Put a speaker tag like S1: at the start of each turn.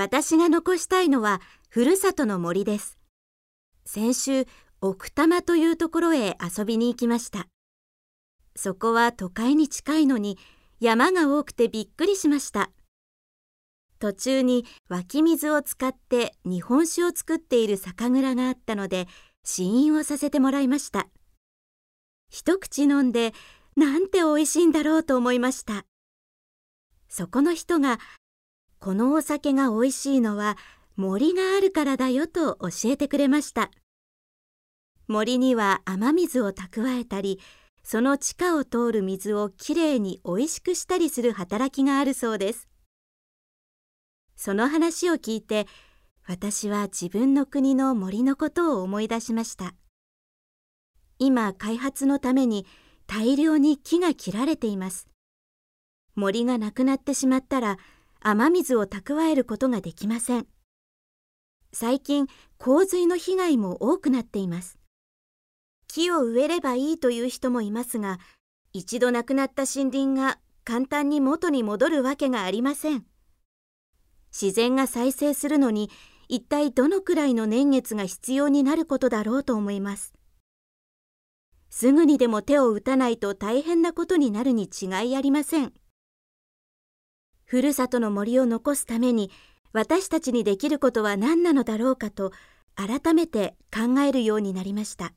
S1: 私が残したいのはふるさとの森です。先週、奥多摩というところへ遊びに行きました。そこは都会に近いのに山が多くてびっくりしました。途中に湧き水を使って日本酒を作っている酒蔵があったので試飲をさせてもらいました。一口飲んでなんて美味しいんだろうと思いました。そこの人がこのお酒が美味しいのは森があるからだよと教えてくれました。森には雨水を蓄えたり、その地下を通る水をきれいに美味しくしたりする働きがあるそうです。その話を聞いて、私は自分の国の森のことを思い出しました。今、開発のために大量に木が切られています。森がなくなってしまったら、雨水を蓄えることができません。最近、洪水の被害も多くなっています。木を植えればいいという人もいますが、一度なくなった森林が簡単に元に戻るわけがありません。自然が再生するのに、一体どのくらいの年月が必要になることだろうと思います。すぐにでも手を打たないと大変なことになるに違いありません。ふるさとの森を残すために私たちにできることは何なのだろうかと改めて考えるようになりました。